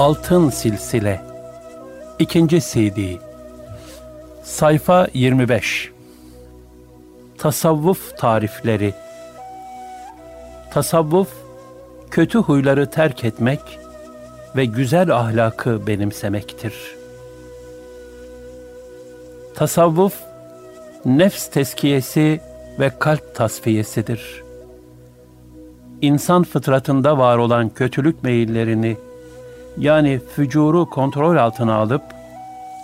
Altın Silsile 2. CD Sayfa 25 Tasavvuf Tarifleri Tasavvuf, kötü huyları terk etmek ve güzel ahlakı benimsemektir. Tasavvuf, nefs teskiyesi ve kalp tasfiyesidir. İnsan fıtratında var olan kötülük meyillerini, yani fücuru kontrol altına alıp,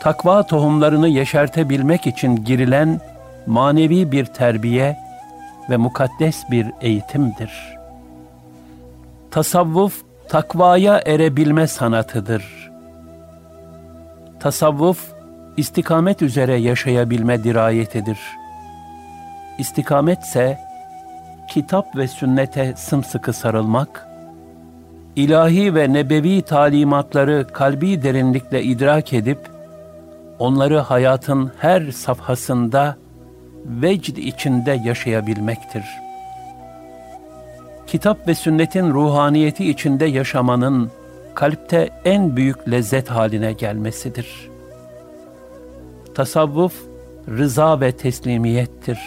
takva tohumlarını yeşertebilmek için girilen manevi bir terbiye ve mukaddes bir eğitimdir. Tasavvuf, takvaya erebilme sanatıdır. Tasavvuf, istikamet üzere yaşayabilme dirayetidir. İstikametse, kitap ve sünnete sımsıkı sarılmak, ilahi ve nebevi talimatları kalbi derinlikle idrak edip, onları hayatın her safhasında vecd içinde yaşayabilmektir. Kitap ve sünnetin ruhaniyeti içinde yaşamanın kalpte en büyük lezzet haline gelmesidir. Tasavvuf, rıza ve teslimiyettir.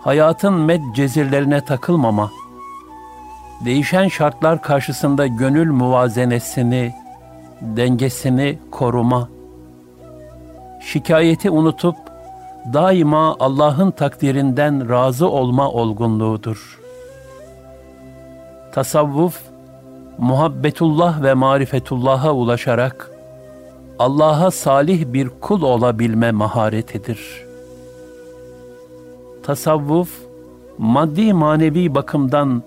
Hayatın med cezirlerine takılmama, değişen şartlar karşısında gönül muvazenesini, dengesini koruma, şikayeti unutup daima Allah'ın takdirinden razı olma olgunluğudur. Tasavvuf, muhabbetullah ve marifetullah'a ulaşarak Allah'a salih bir kul olabilme maharetidir. Tasavvuf, maddi manevi bakımdan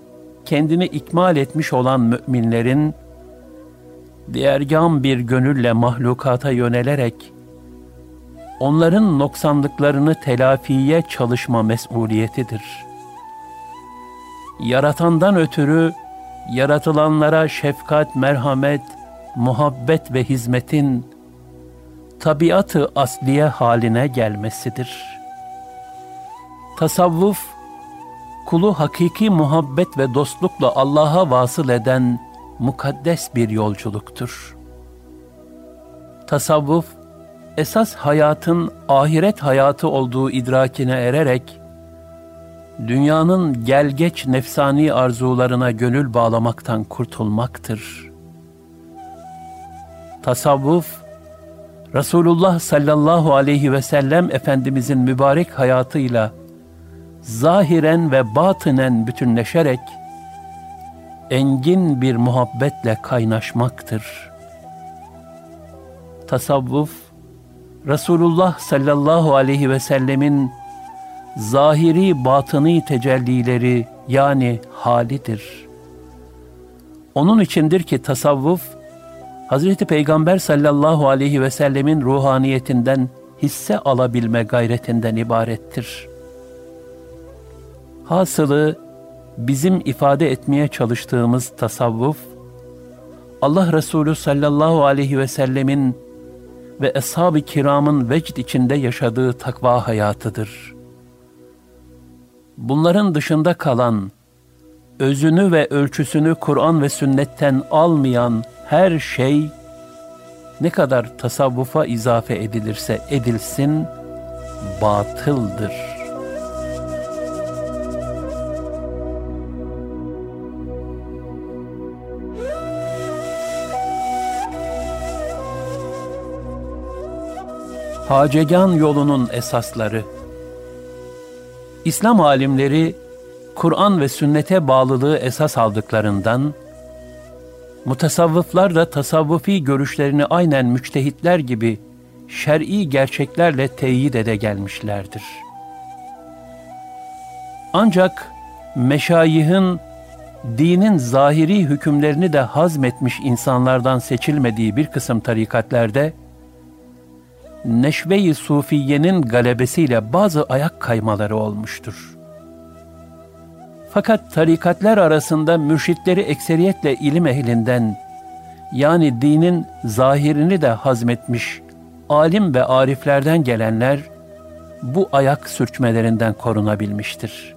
kendini ikmal etmiş olan müminlerin, diğergam bir gönülle mahlukata yönelerek, onların noksanlıklarını telafiye çalışma mesuliyetidir. Yaratandan ötürü, yaratılanlara şefkat, merhamet, muhabbet ve hizmetin tabiatı asliye haline gelmesidir. Tasavvuf, kulu hakiki muhabbet ve dostlukla Allah'a vasıl eden mukaddes bir yolculuktur. Tasavvuf, esas hayatın ahiret hayatı olduğu idrakine ererek, dünyanın gelgeç nefsani arzularına gönül bağlamaktan kurtulmaktır. Tasavvuf, Resulullah sallallahu aleyhi ve sellem Efendimizin mübarek hayatıyla zahiren ve batınen bütünleşerek engin bir muhabbetle kaynaşmaktır. Tasavvuf, Resulullah sallallahu aleyhi ve sellemin zahiri batıni tecellileri yani halidir. Onun içindir ki tasavvuf, Hazreti Peygamber sallallahu aleyhi ve sellemin ruhaniyetinden hisse alabilme gayretinden ibarettir.'' Hasılı bizim ifade etmeye çalıştığımız tasavvuf, Allah Resulü sallallahu aleyhi ve sellemin ve ashab-ı kiramın vecd içinde yaşadığı takva hayatıdır. Bunların dışında kalan, özünü ve ölçüsünü Kur'an ve sünnetten almayan her şey, ne kadar tasavvufa izafe edilirse edilsin, batıldır.'' Hacegan yolunun esasları İslam alimleri Kur'an ve sünnete bağlılığı esas aldıklarından mutasavvıflar da tasavvufi görüşlerini aynen müçtehitler gibi şer'i gerçeklerle teyit ede gelmişlerdir. Ancak meşayihin dinin zahiri hükümlerini de hazmetmiş insanlardan seçilmediği bir kısım tarikatlerde neşve-i sufiyenin galebesiyle bazı ayak kaymaları olmuştur. Fakat tarikatler arasında mürşitleri ekseriyetle ilim ehlinden, yani dinin zahirini de hazmetmiş alim ve ariflerden gelenler, bu ayak sürçmelerinden korunabilmiştir.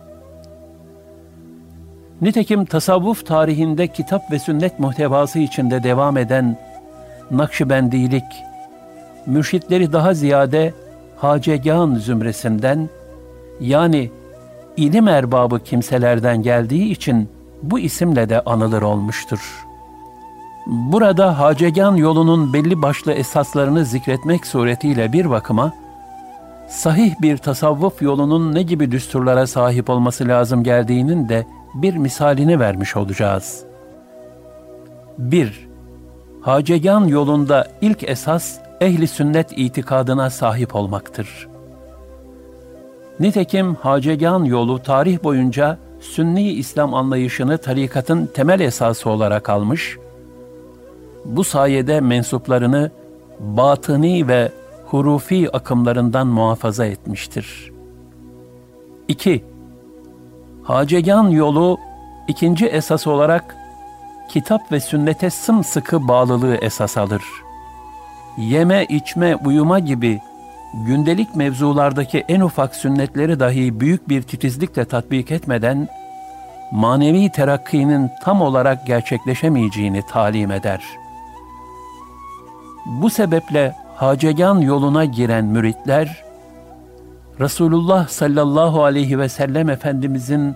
Nitekim tasavvuf tarihinde kitap ve sünnet muhtevası içinde devam eden Nakşibendilik, mürşitleri daha ziyade Hacegan zümresinden yani ilim erbabı kimselerden geldiği için bu isimle de anılır olmuştur. Burada Hacegan yolunun belli başlı esaslarını zikretmek suretiyle bir bakıma, sahih bir tasavvuf yolunun ne gibi düsturlara sahip olması lazım geldiğinin de bir misalini vermiş olacağız. 1. Hacegan yolunda ilk esas ehli sünnet itikadına sahip olmaktır. Nitekim Hacegan yolu tarih boyunca Sünni İslam anlayışını tarikatın temel esası olarak almış, bu sayede mensuplarını batıni ve hurufi akımlarından muhafaza etmiştir. 2. Hacegan yolu ikinci esas olarak kitap ve sünnete sımsıkı bağlılığı esas alır. Yeme, içme, uyuma gibi gündelik mevzulardaki en ufak sünnetleri dahi büyük bir titizlikle tatbik etmeden manevi terakkinin tam olarak gerçekleşemeyeceğini talim eder. Bu sebeple Hacegan yoluna giren müritler, Resulullah sallallahu aleyhi ve sellem Efendimizin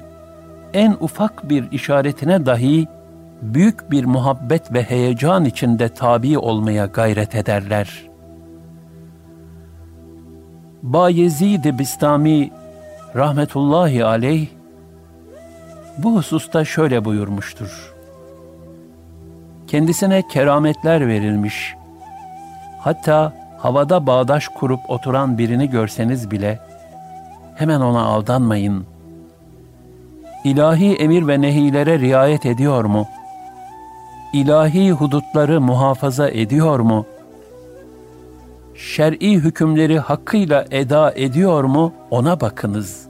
en ufak bir işaretine dahi büyük bir muhabbet ve heyecan içinde tabi olmaya gayret ederler. Bayezid Bistami rahmetullahi aleyh bu hususta şöyle buyurmuştur. Kendisine kerametler verilmiş. Hatta havada bağdaş kurup oturan birini görseniz bile hemen ona aldanmayın. İlahi emir ve nehilere riayet ediyor mu? İlahi hudutları muhafaza ediyor mu? Şer'i hükümleri hakkıyla eda ediyor mu? Ona bakınız.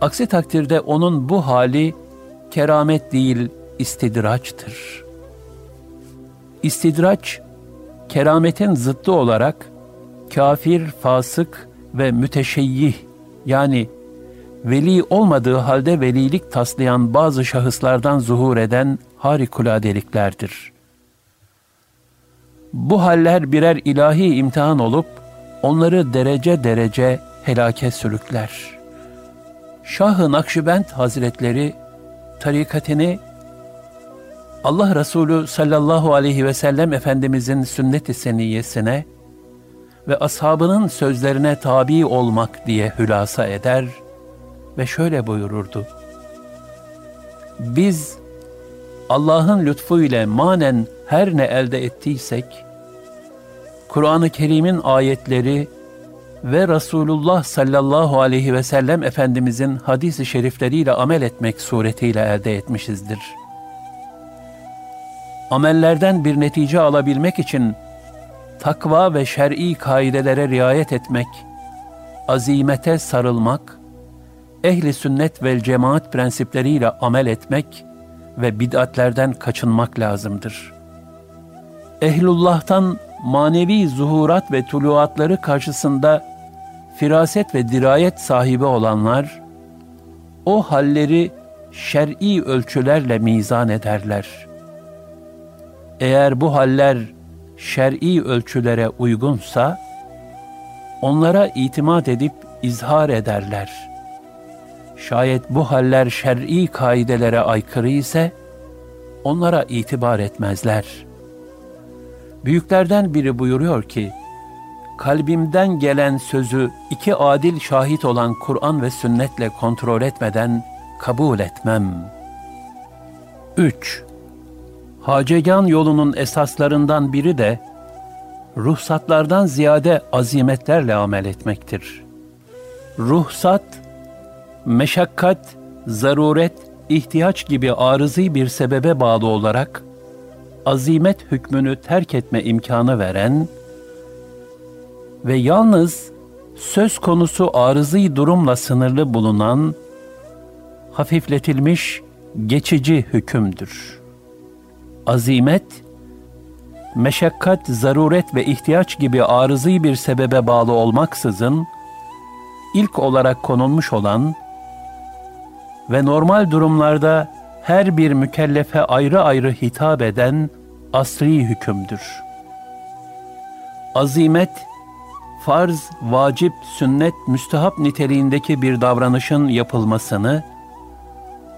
Aksi takdirde onun bu hali keramet değil, istidraçtır. İstidraç, kerametin zıttı olarak kafir, fasık ve müteşeyyih yani veli olmadığı halde velilik taslayan bazı şahıslardan zuhur eden harikuladeliklerdir. Bu haller birer ilahi imtihan olup onları derece derece helake sürükler. Şah-ı Nakşibend Hazretleri tarikatini Allah Resulü sallallahu aleyhi ve sellem Efendimizin sünnet-i seniyyesine ve ashabının sözlerine tabi olmak diye hülasa eder ve şöyle buyururdu. Biz Allah'ın lütfu ile manen her ne elde ettiysek, Kur'an-ı Kerim'in ayetleri ve Resulullah sallallahu aleyhi ve sellem Efendimizin hadis-i şerifleriyle amel etmek suretiyle elde etmişizdir. Amellerden bir netice alabilmek için takva ve şer'i kaidelere riayet etmek, azimete sarılmak, ehli sünnet vel cemaat prensipleriyle amel etmek ve bid'atlerden kaçınmak lazımdır. Ehlullah'tan manevi zuhurat ve tuluatları karşısında firaset ve dirayet sahibi olanlar, o halleri şer'i ölçülerle mizan ederler. Eğer bu haller şer'i ölçülere uygunsa, onlara itimat edip izhar ederler. Şayet bu haller şer'i kaidelere aykırı ise, onlara itibar etmezler. Büyüklerden biri buyuruyor ki, kalbimden gelen sözü iki adil şahit olan Kur'an ve sünnetle kontrol etmeden kabul etmem. 3. Hacegan yolunun esaslarından biri de ruhsatlardan ziyade azimetlerle amel etmektir. Ruhsat, meşakkat, zaruret, ihtiyaç gibi arızi bir sebebe bağlı olarak azimet hükmünü terk etme imkanı veren ve yalnız söz konusu arızi durumla sınırlı bulunan hafifletilmiş geçici hükümdür. Azimet, meşakkat, zaruret ve ihtiyaç gibi arızi bir sebebe bağlı olmaksızın, ilk olarak konulmuş olan ve normal durumlarda her bir mükellefe ayrı ayrı hitap eden asri hükümdür. Azimet, farz, vacip, sünnet, müstehap niteliğindeki bir davranışın yapılmasını,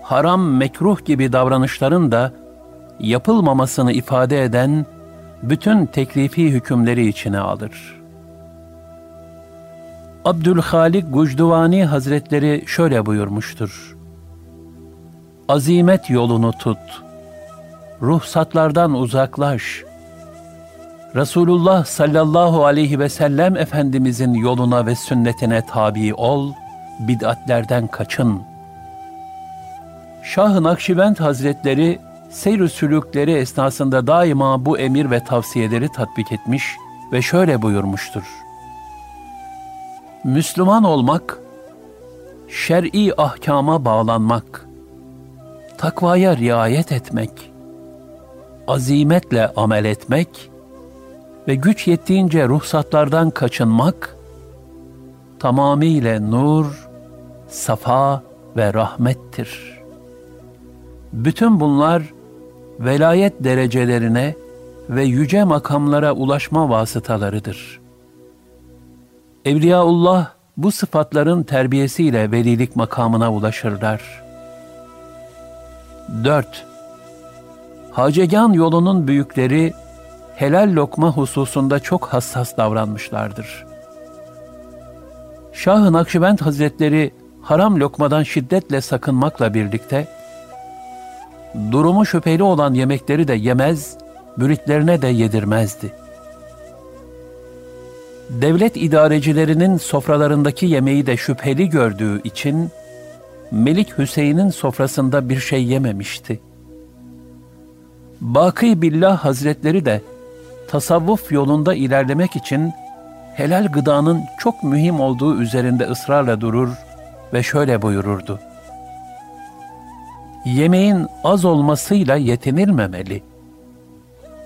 haram, mekruh gibi davranışların da yapılmamasını ifade eden bütün teklifi hükümleri içine alır. Abdülhalik Gucduvani Hazretleri şöyle buyurmuştur. Azimet yolunu tut, ruhsatlardan uzaklaş, Resulullah sallallahu aleyhi ve sellem Efendimizin yoluna ve sünnetine tabi ol, bid'atlerden kaçın. Şah-ı Nakşibend Hazretleri seyr sülükleri esnasında daima bu emir ve tavsiyeleri tatbik etmiş ve şöyle buyurmuştur. Müslüman olmak, şer'i ahkama bağlanmak, takvaya riayet etmek, azimetle amel etmek ve güç yettiğince ruhsatlardan kaçınmak, tamamıyla nur, safa ve rahmettir. Bütün bunlar velayet derecelerine ve yüce makamlara ulaşma vasıtalarıdır. Evliyaullah bu sıfatların terbiyesiyle velilik makamına ulaşırlar. 4. Hacegan yolunun büyükleri helal lokma hususunda çok hassas davranmışlardır. Şah-ı Nakşibend Hazretleri haram lokmadan şiddetle sakınmakla birlikte, durumu şüpheli olan yemekleri de yemez, müritlerine de yedirmezdi. Devlet idarecilerinin sofralarındaki yemeği de şüpheli gördüğü için, Melik Hüseyin'in sofrasında bir şey yememişti. Baki Billah Hazretleri de tasavvuf yolunda ilerlemek için helal gıdanın çok mühim olduğu üzerinde ısrarla durur ve şöyle buyururdu. Yemeğin az olmasıyla yetinilmemeli.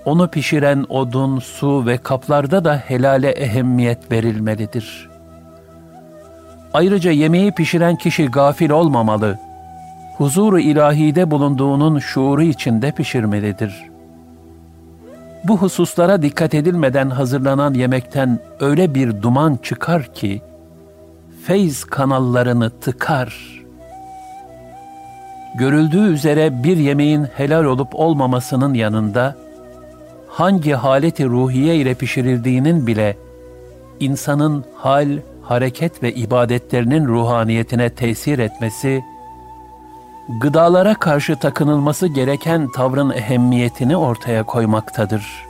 Onu pişiren odun, su ve kaplarda da helale ehemmiyet verilmelidir. Ayrıca yemeği pişiren kişi gafil olmamalı. Huzuru ilahide bulunduğunun şuuru içinde pişirmelidir.'' Bu hususlara dikkat edilmeden hazırlanan yemekten öyle bir duman çıkar ki, feyz kanallarını tıkar. Görüldüğü üzere bir yemeğin helal olup olmamasının yanında, hangi haleti ruhiye ile pişirildiğinin bile, insanın hal, hareket ve ibadetlerinin ruhaniyetine tesir etmesi, gıdalara karşı takınılması gereken tavrın ehemmiyetini ortaya koymaktadır.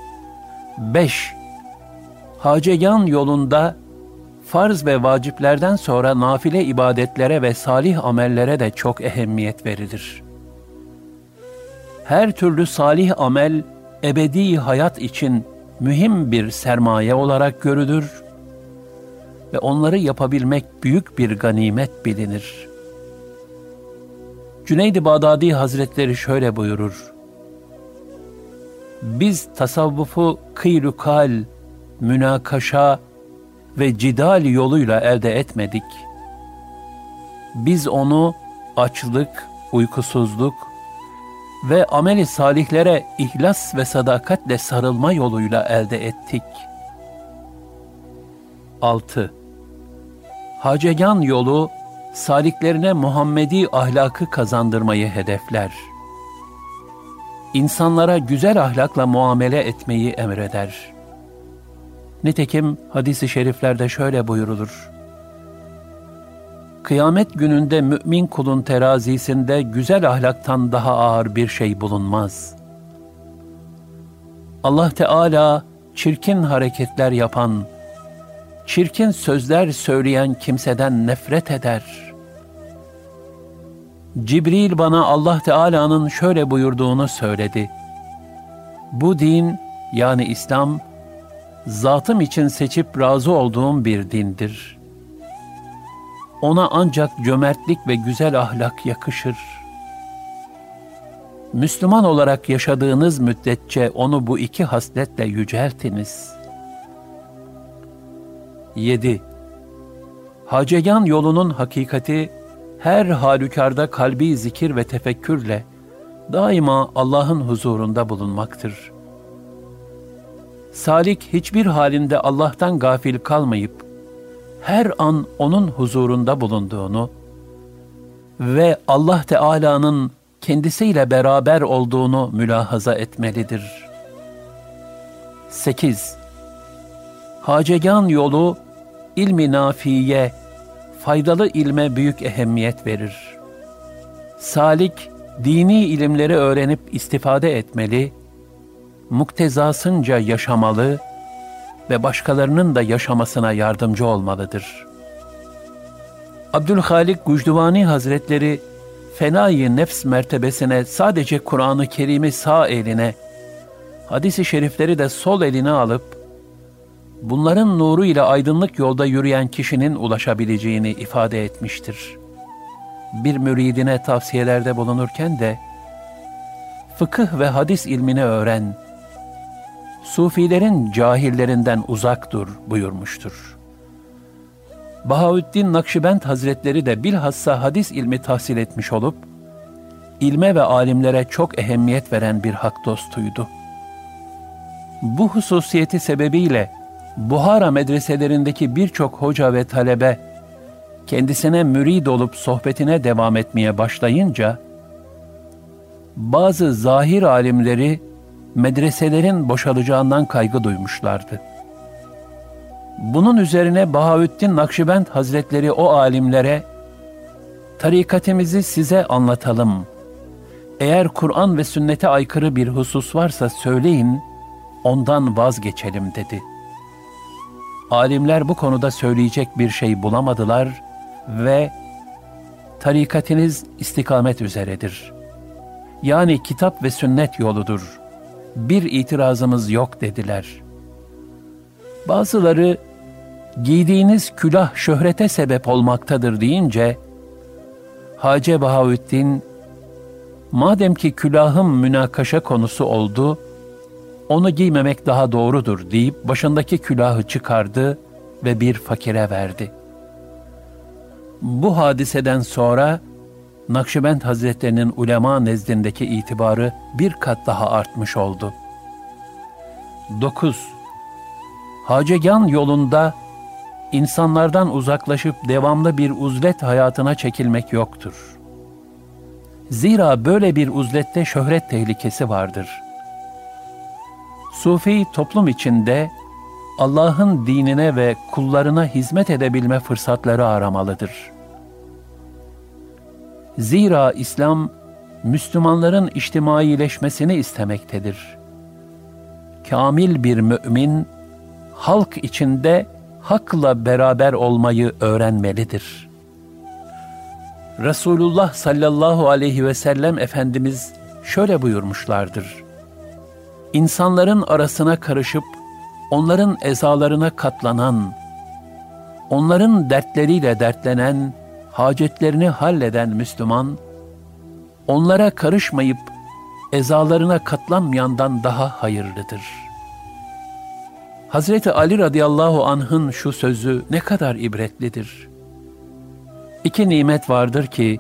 5. Hacegan yolunda farz ve vaciplerden sonra nafile ibadetlere ve salih amellere de çok ehemmiyet verilir. Her türlü salih amel ebedi hayat için mühim bir sermaye olarak görülür ve onları yapabilmek büyük bir ganimet bilinir.'' Cüneyd-i Bağdadi Hazretleri şöyle buyurur. Biz tasavvufu kıylukal, münakaşa ve cidal yoluyla elde etmedik. Biz onu açlık, uykusuzluk ve ameli salihlere ihlas ve sadakatle sarılma yoluyla elde ettik. 6. Hacegan yolu saliklerine Muhammedi ahlakı kazandırmayı hedefler. İnsanlara güzel ahlakla muamele etmeyi emreder. Nitekim hadisi şeriflerde şöyle buyurulur. Kıyamet gününde mümin kulun terazisinde güzel ahlaktan daha ağır bir şey bulunmaz. Allah Teala çirkin hareketler yapan, çirkin sözler söyleyen kimseden nefret eder. Cibril bana Allah Teala'nın şöyle buyurduğunu söyledi. Bu din yani İslam zatım için seçip razı olduğum bir dindir. Ona ancak cömertlik ve güzel ahlak yakışır. Müslüman olarak yaşadığınız müddetçe onu bu iki hasletle yüceltiniz.'' 7. Hacegan yolunun hakikati her halükarda kalbi zikir ve tefekkürle daima Allah'ın huzurunda bulunmaktır. Salik hiçbir halinde Allah'tan gafil kalmayıp her an onun huzurunda bulunduğunu ve Allah Teala'nın kendisiyle beraber olduğunu mülahaza etmelidir. 8. Hacegan yolu ilmi nafiye, faydalı ilme büyük ehemmiyet verir. Salik, dini ilimleri öğrenip istifade etmeli, muktezasınca yaşamalı ve başkalarının da yaşamasına yardımcı olmalıdır. Abdülhalik Gucduvani Hazretleri, fenayı nefs mertebesine sadece Kur'an-ı Kerim'i sağ eline, hadisi şerifleri de sol eline alıp, bunların nuru ile aydınlık yolda yürüyen kişinin ulaşabileceğini ifade etmiştir. Bir müridine tavsiyelerde bulunurken de, fıkıh ve hadis ilmini öğren, sufilerin cahillerinden uzak dur buyurmuştur. Bahaüddin Nakşibend Hazretleri de bilhassa hadis ilmi tahsil etmiş olup, ilme ve alimlere çok ehemmiyet veren bir hak dostuydu. Bu hususiyeti sebebiyle Buhara medreselerindeki birçok hoca ve talebe kendisine mürid olup sohbetine devam etmeye başlayınca bazı zahir alimleri medreselerin boşalacağından kaygı duymuşlardı. Bunun üzerine Bahaüddin Nakşibend Hazretleri o alimlere tarikatimizi size anlatalım. Eğer Kur'an ve sünnete aykırı bir husus varsa söyleyin, ondan vazgeçelim dedi.'' Alimler bu konuda söyleyecek bir şey bulamadılar ve tarikatiniz istikamet üzeredir. Yani kitap ve sünnet yoludur. Bir itirazımız yok dediler. Bazıları giydiğiniz külah şöhrete sebep olmaktadır deyince Hace Bahaüddin madem ki külahım münakaşa konusu oldu, onu giymemek daha doğrudur deyip başındaki külahı çıkardı ve bir fakire verdi. Bu hadiseden sonra Nakşibend Hazretlerinin ulema nezdindeki itibarı bir kat daha artmış oldu. 9. Hacegan yolunda insanlardan uzaklaşıp devamlı bir uzlet hayatına çekilmek yoktur. Zira böyle bir uzlette şöhret tehlikesi vardır.'' Sufi toplum içinde Allah'ın dinine ve kullarına hizmet edebilme fırsatları aramalıdır. Zira İslam, Müslümanların içtimaileşmesini istemektedir. Kamil bir mümin, halk içinde hakla beraber olmayı öğrenmelidir. Resulullah sallallahu aleyhi ve sellem Efendimiz şöyle buyurmuşlardır insanların arasına karışıp onların ezalarına katlanan, onların dertleriyle dertlenen, hacetlerini halleden Müslüman, onlara karışmayıp ezalarına katlanmayandan daha hayırlıdır. Hazreti Ali radıyallahu anh'ın şu sözü ne kadar ibretlidir. İki nimet vardır ki,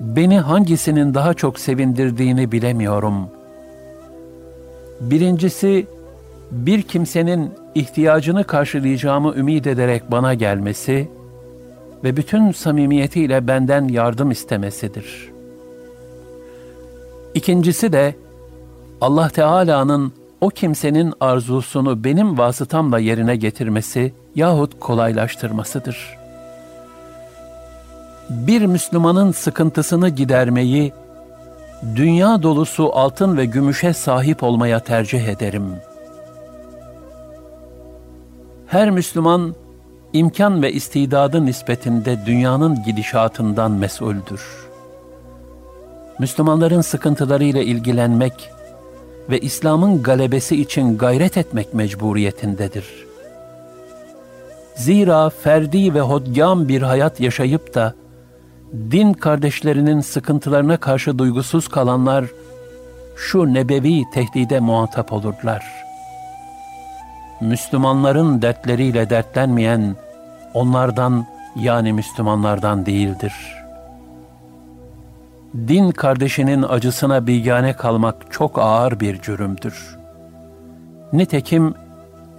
beni hangisinin daha çok sevindirdiğini bilemiyorum.'' Birincisi, bir kimsenin ihtiyacını karşılayacağımı ümit ederek bana gelmesi ve bütün samimiyetiyle benden yardım istemesidir. İkincisi de Allah Teala'nın o kimsenin arzusunu benim vasıtamla yerine getirmesi yahut kolaylaştırmasıdır. Bir Müslümanın sıkıntısını gidermeyi dünya dolusu altın ve gümüşe sahip olmaya tercih ederim. Her Müslüman imkan ve istidadı nispetinde dünyanın gidişatından mesuldür. Müslümanların sıkıntılarıyla ilgilenmek ve İslam'ın galebesi için gayret etmek mecburiyetindedir. Zira ferdi ve hodgam bir hayat yaşayıp da din kardeşlerinin sıkıntılarına karşı duygusuz kalanlar şu nebevi tehdide muhatap olurlar. Müslümanların dertleriyle dertlenmeyen onlardan yani Müslümanlardan değildir. din kardeşinin acısına bigane kalmak çok ağır bir cürümdür. Nitekim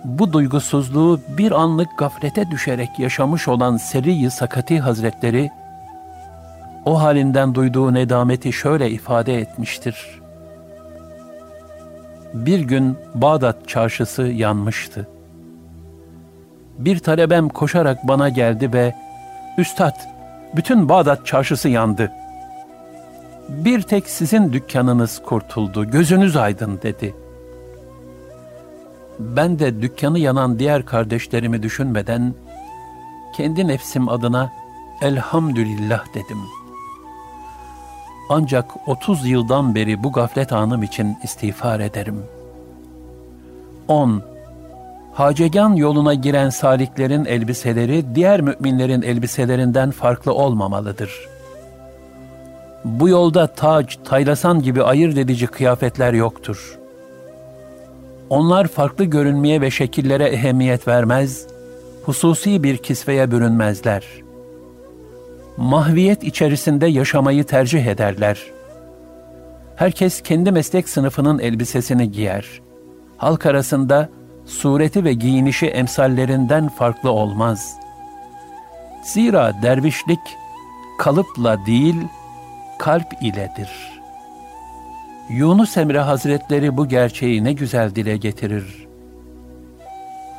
bu duygusuzluğu bir anlık gaflete düşerek yaşamış olan Seri-i Sakati Hazretleri, o halinden duyduğu nedameti şöyle ifade etmiştir. Bir gün Bağdat çarşısı yanmıştı. Bir talebem koşarak bana geldi ve ''Üstad, bütün Bağdat çarşısı yandı. Bir tek sizin dükkanınız kurtuldu, gözünüz aydın.'' dedi.'' ben de dükkanı yanan diğer kardeşlerimi düşünmeden kendi nefsim adına elhamdülillah dedim. Ancak 30 yıldan beri bu gaflet anım için istiğfar ederim. 10. Hacegan yoluna giren saliklerin elbiseleri diğer müminlerin elbiselerinden farklı olmamalıdır. Bu yolda tac, taylasan gibi ayırt edici kıyafetler yoktur.'' Onlar farklı görünmeye ve şekillere ehemmiyet vermez, hususi bir kisveye bürünmezler. Mahviyet içerisinde yaşamayı tercih ederler. Herkes kendi meslek sınıfının elbisesini giyer. Halk arasında sureti ve giyinişi emsallerinden farklı olmaz. Zira dervişlik kalıpla değil, kalp iledir.'' Yunus Emre Hazretleri bu gerçeği ne güzel dile getirir.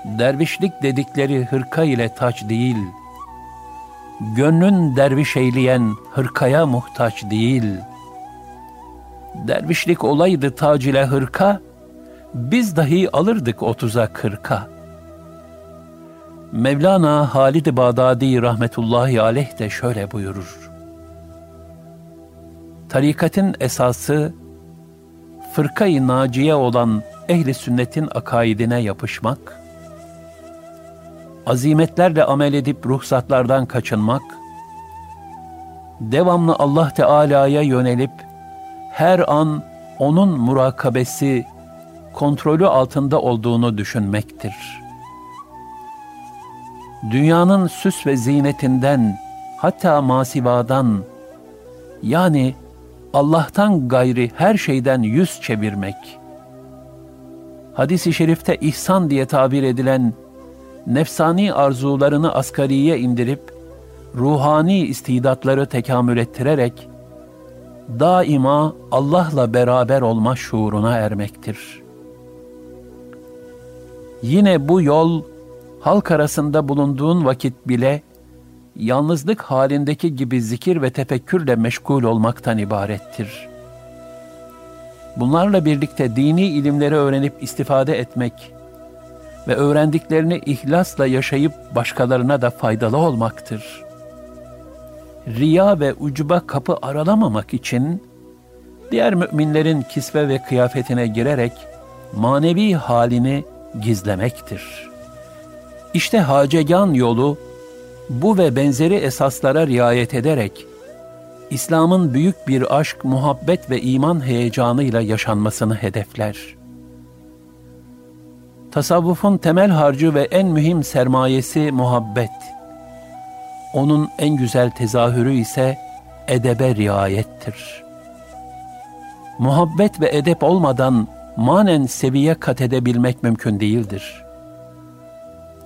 Dervişlik dedikleri hırka ile taç değil, gönlün derviş eyleyen hırkaya muhtaç değil. Dervişlik olaydı tac ile hırka, biz dahi alırdık otuza kırka. Mevlana Halid-i Bağdadi rahmetullahi aleyh de şöyle buyurur. Tarikatın esası, fırkayı naciye olan ehli sünnetin akaidine yapışmak, azimetlerle amel edip ruhsatlardan kaçınmak, devamlı Allah Teala'ya yönelip her an onun murakabesi, kontrolü altında olduğunu düşünmektir. Dünyanın süs ve zinetinden, hatta masivadan, yani Allah'tan gayri her şeyden yüz çevirmek. Hadis-i şerifte ihsan diye tabir edilen nefsani arzularını asgariye indirip ruhani istidatları tekamül ettirerek daima Allah'la beraber olma şuuruna ermektir. Yine bu yol halk arasında bulunduğun vakit bile yalnızlık halindeki gibi zikir ve tefekkürle meşgul olmaktan ibarettir. Bunlarla birlikte dini ilimleri öğrenip istifade etmek ve öğrendiklerini ihlasla yaşayıp başkalarına da faydalı olmaktır. Riya ve ucuba kapı aralamamak için diğer müminlerin kisve ve kıyafetine girerek manevi halini gizlemektir. İşte hacegan yolu bu ve benzeri esaslara riayet ederek İslam'ın büyük bir aşk, muhabbet ve iman heyecanıyla yaşanmasını hedefler. Tasavvufun temel harcı ve en mühim sermayesi muhabbet. Onun en güzel tezahürü ise edebe riayettir. Muhabbet ve edep olmadan manen seviye kat edebilmek mümkün değildir.''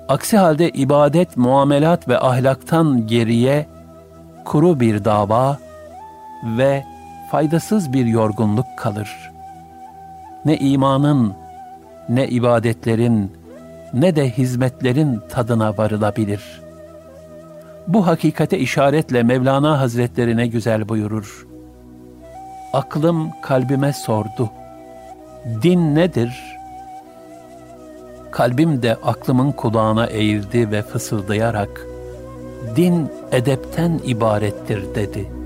Aksi halde ibadet, muamelat ve ahlaktan geriye kuru bir dava ve faydasız bir yorgunluk kalır. Ne imanın, ne ibadetlerin, ne de hizmetlerin tadına varılabilir. Bu hakikate işaretle Mevlana Hazretleri ne güzel buyurur. Aklım kalbime sordu. Din nedir?'' Kalbim de aklımın kulağına eğildi ve fısıldayarak, din edepten ibarettir dedi.''